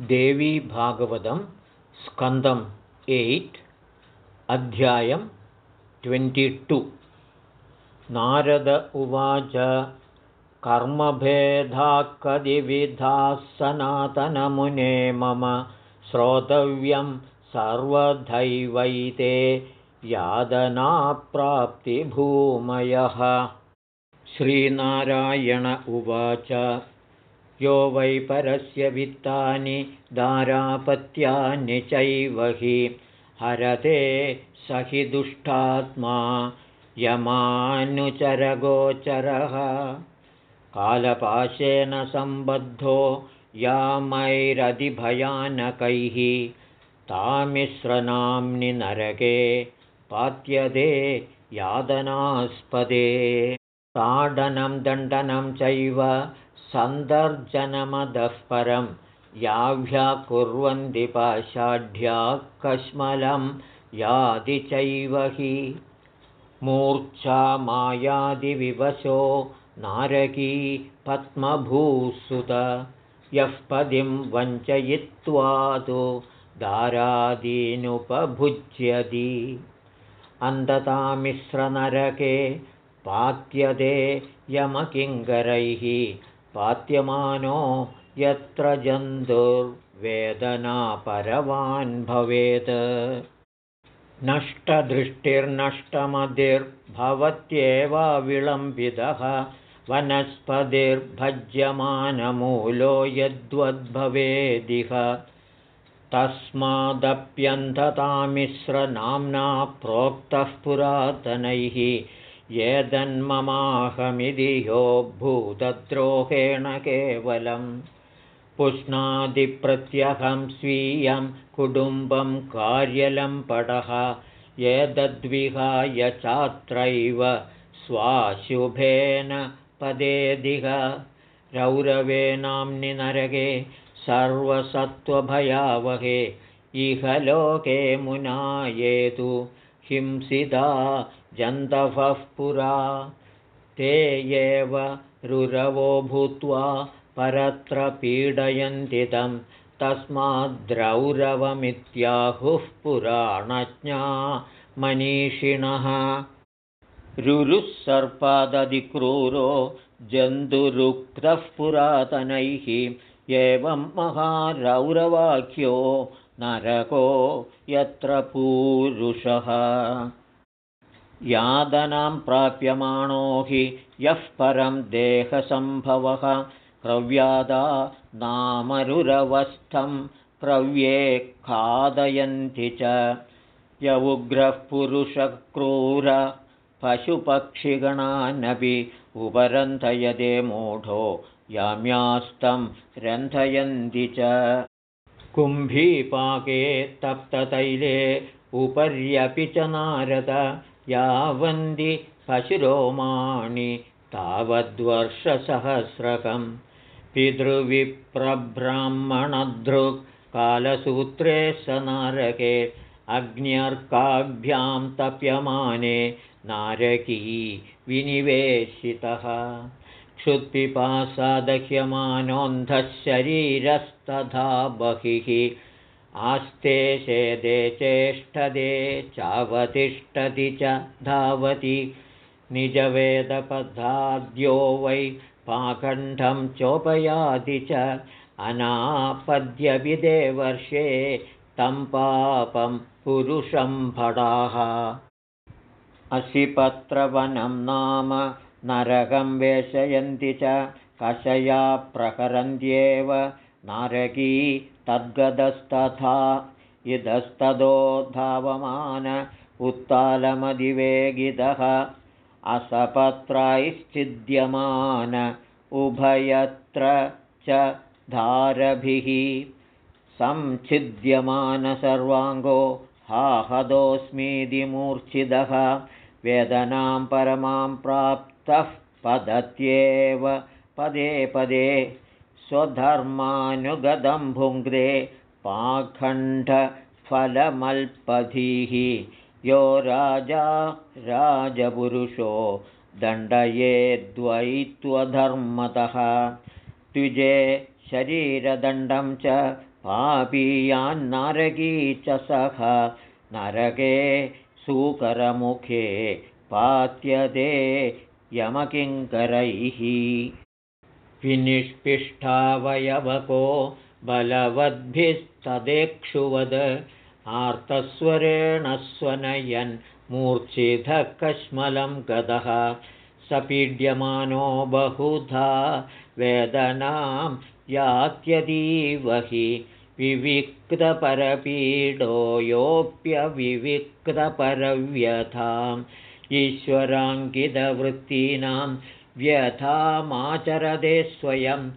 देवीभागवतं स्कन्दम् एय्ट् अध्यायं ट्वेण्टिटु नारद उवाच कर्मभेदाकदिविधाः सनातनमुने मम श्रोतव्यं सर्वधैवैते यादनाप्राप्तिभूमयः। श्रीनारायण उवाच यो वै परस्य वित्तानि दारापत्यानि चैव हि हरते स हि दुष्टात्मा यमानुचरगोचरः। कालपाशेन सम्बद्धो यामैरधिभयानकैः तामिश्रनाम्नि नरके पात्यदे यादनास्पदे ताडनं दण्डनं चैव सन्दर्जनमदः परं याभ्याकुर्वन्ति पाषाढ्या कश्मलं यादि चैव हि। मूर्च्छा मायादिविवशो नारकी पद्मभूसुत। यः पदिं वञ्चयित्वा तु दारादीनुपभुज्यति अन्ततामिश्रनरके पात्यदे यमकिङ्करैः पात्यमानो यत्र जन्तुर्वेदनापरवान् भवेत्। नष्टदृष्टिर्नष्टमधिर्भवत्येव विलम्बितः वनस्पतिर्भज्यमानमूलो यद्वद्भवेदिह। तस्मादप्यन्धतामिश्रनाम्ना प्रोक्तः पुरातनैः येदन्ममाहमिति यो भूतद्रोहेण केवलं पुष्णादिप्रत्यहं स्वीयं कुटुम्बं कार्यलम्पटः एतद्विहाय चात्रैव स्वाशुभेन पदेदिह रौरवेनाम्नि नरके सर्वसत्त्वभयावहे इह लोके मुनायेतु हिंसिता जन्तवः पुरा। ते एव रुरवो भूत्वा परत्र पीडयन्ति तं। तस्माद्रौरवमित्याहुः पुराणज्ञा मनीषिणः। रुरुः सर्पादधिक्रूरो जन्तुरुक्तः पुरातनैः एवं महारौरवाक्यो नरको यत्र पूरुषः। यादनां प्राप्यमाणो हि यः परं देहसम्भवः। क्रव्यादा नामरुरवस्थं क्रव्ये खादयन्ति च। य उग्रः पुरुषक्रूर पशुपक्षिगणानपि उपरन्थयदे मूढो याम्यास्तं रन्थयन्ति च कुम्भीपाके तप्ततैले उपर्यपि च नारद यावन्ति पशुरोमाणि तावद्वर्षसहस्रकं कालसूत्रे स नारके अग्न्यर्काभ्यां तप्यमाने नारकी विनिवेशितः क्षुत्पिपासादह्यमानोऽन्धः शरीरस्तथा बहिः। आस्ते शेदे चेष्टदे चावतिष्ठति च धावति। निजवेदपदाद्यो वै पाखण्डं चोपयाति च अनापद्यविदेवर्षे तं पापं पुरुषं भडाः असिपत्रवनं नाम नरकं वेशयन्ति च कषया प्रहरन्त्येव नारकी तद्गतस्तथा इतस्ततो धावमान उत्तालमधिवेगितः असपत्रायश्चिद्यमान उभयत्र च धारभिः संच्छिद्यमानसर्वाङ्गो हाहदोऽस्मीति मूर्च्छिदः वेदनां परमां प्राप्तः पदत्येव पदे पदे स्वधर्मानुगतं भुङ्क्ते पाखण्डफलमल्पधीः यो राजा राजपुरुषो दण्डयेद्वैत्वधर्मतः द्विजे शरीरदण्डं च पापीयान्नरकी च सः नरके सूकरमुखे पात्यदे यमकिङ्करैः। विनिष्पिष्टावयवको बलवद्भिस्तदेक्षुवद। आर्तस्वरेण स्वनयन् मूर्च्छिधः कश्मलं गतः सपीड्यमानो बहुधा वेदनां यात्यतीव हि विविक्तपरपीडोऽयोऽप्यविविक्तपरव्यथाम् ईश्वराङ्कितवृत्तीनां व्यथामाचरदे स्वयं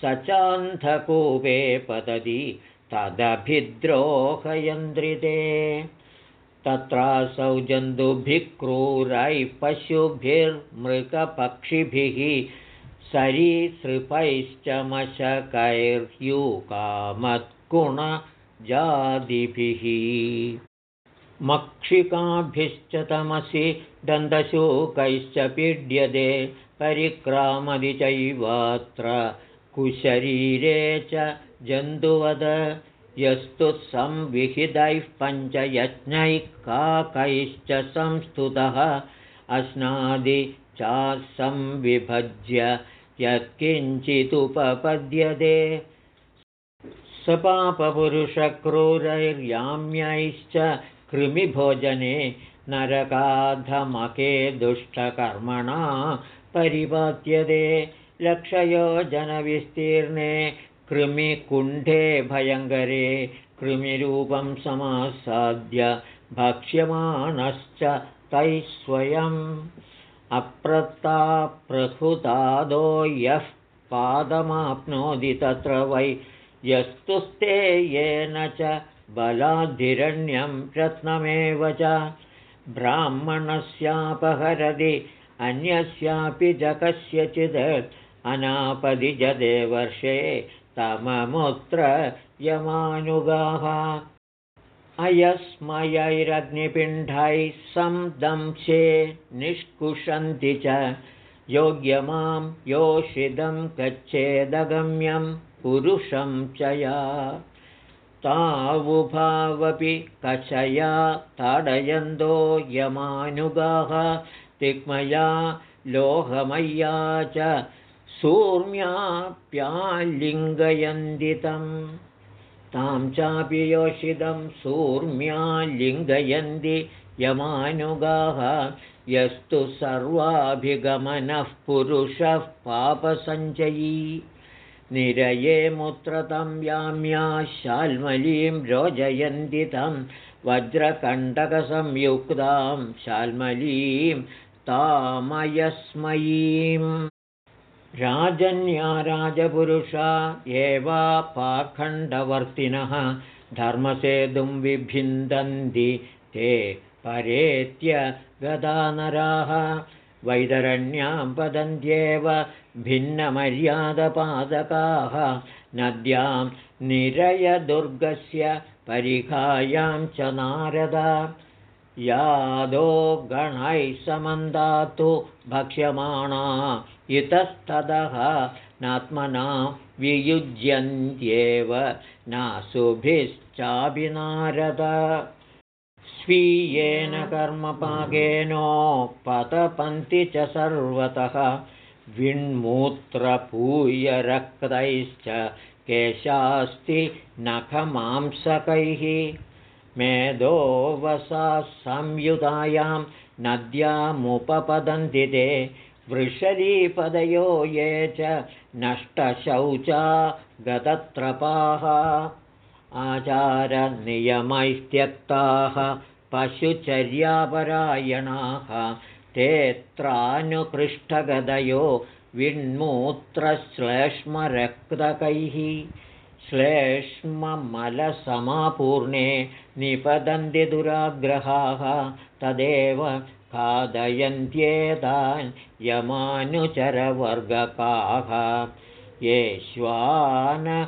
स चान्धकूपे पतति तदभिद्रोहयन्द्रिते। तत्रासौ जन्तुभिः क्रूरैः पशुभिर्मृगपक्षिभिः सरीसृपैश्च मशकैर्यूकामत्कुणजादिभिः मक्षिकाभिश्च तमसि दन्तशूकैश्च पीड्यते परिक्रामदि चैवात्र कुशरीरे च जन्तुवद यस्तु संविहितैः पञ्चयज्ञैः काकैश्च संस्तुतः अश्नादि चासंविभज्य यत्किञ्चिदुपपद्यते। स पापपुरुषक्रूरैर्याम्यैश्च कृमिभोजने नरकाधमके दुष्टकर्मणा परिपात्यते। लक्षयोजनविस्तीर्णे कृमिकुण्ठे भयङ्करे कृमिरूपं समासाद्य भक्ष्यमाणश्च तैः स्वयम्। अप्रताप्रहृतादो यः पादमाप्नोति तत्र वै यस्तुस्ते येन च बलाद्धिरण्यं रत्नमेव च ब्राह्मणस्यापहरति अन्यस्यापि च कस्यचित् अनापदिजते वर्षे तममुत्र यमानुगाः। अयस्मयैरग्निपिण्डैः संदंशे निष्कुशन्ति च योग्यमां योषितं गच्छेदगम्यं पुरुषं च या तावुभावपि कषया ताडयन्तो यमानुगाः तिग्मया लोहमय्या च सूर्म्याप्यालिङ्गयन्दितं तां चापि योषितं सूर्म्या लिङ्गयन्ति यमानुगाः यस्तु सर्वाभिगमनः पुरुषः पापसञ्चयी निरये मुत्रतं याम्या शाल्मलीं रोजयन्ति तं वज्रकण्टकसंयुक्तां शाल्मलीं तामयस्मयीम् राजन्या राजपुरुषा एवा पाखण्डवर्तिनः धर्मसेतुं विभिन्दन्ति ते परेत्य गदानराः वैतरण्यां वदन्त्येव भिन्नमर्यादपादकाः। नद्यां निरयदुर्गस्य परिखायां च नारदा। यादो गणैः समन्दातु भक्ष्यमाणा इतस्ततः नात्मना वियुज्यन्त्येव नासुभिश्चाभिनारद स्वीयेन कर्मपाकेनोपतपन्ति च सर्वतः विण्मूत्रपूयरक्तैश्च केशास्ति नखमांसकैः मेधोवसा संयुतायां नद्यामुपपतन्ति ते वृषलीपदयो ये च नष्टशौचा गतत्रपाः आचारनियमैस्त्यक्ताः पशुचर्यापरायणाः तेऽत्रानुकृष्टगदयो विण्मूत्रश्लेष्मरक्तकैः श्लेष्ममलसमापूर्णे निपतन्ति दुराग्रहाः तदेव खादयन्त्येतान् यमानुचरवर्गकाः ये श्वानगर्धभादीनां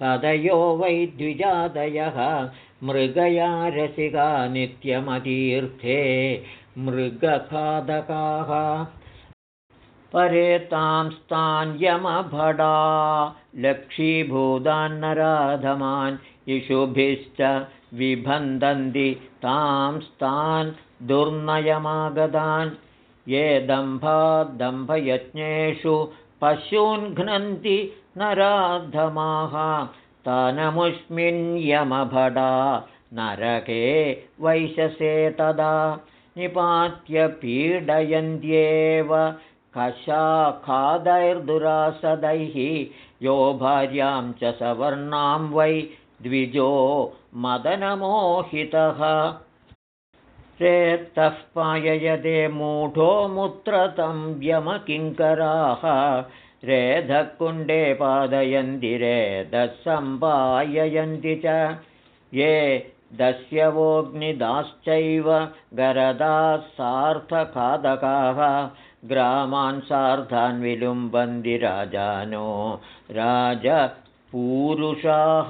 पदयो वै द्विजादयः मृगया रसिका नित्यमतीर्थे मृगखादकाः परेतांस्तान्यमभडा लक्षीभूतान्नराधमान् इषुभिश्च विभन्दन्ति तांस्तान् दुर्नयमागतान् ये दम्भादम्भयज्ञेषु पशून् घ्नन्ति नराधमाः तनमुष्मिन्यमभडा नरके वैशसे तदा निपात्य पीडयन्त्येव। कशाखादैर्दुरासदैः यो भार्यां च सवर्णां वै द्विजो मदनमोहितः। चेत्तः पाययते मूढो मुत्रतं व्यमकिङ्कराः रेधकुण्डे पादयन्ति रेधः सम्पाययन्ति च। ये दस्यवोऽग्निदाश्चैव गरदाः सार्थखादकाः ग्रामान् सार्धान् विलुम्बन्ति राजानो राजपूरुषाः।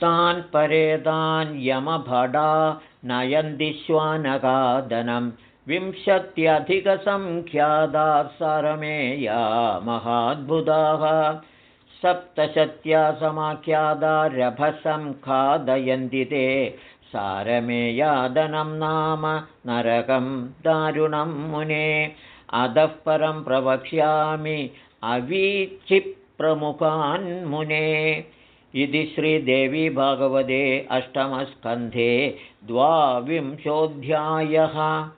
तान् परेतान् यमभडा नयन्दिश्वानगादनं विंशत्यधिकसङ्ख्यादाः सरमेया महाद्भुताः सप्तशत्या समाख्यादा रभसं खादयन्ति ते। सारमेयादनं नाम नरकं दारुणं मुने। अधः परं प्रवक्ष्यामि अवीचिप्रमुखान्मुने इति श्रीदेवी भगवते अष्टमस्कन्धे द्वाविंशोऽध्यायः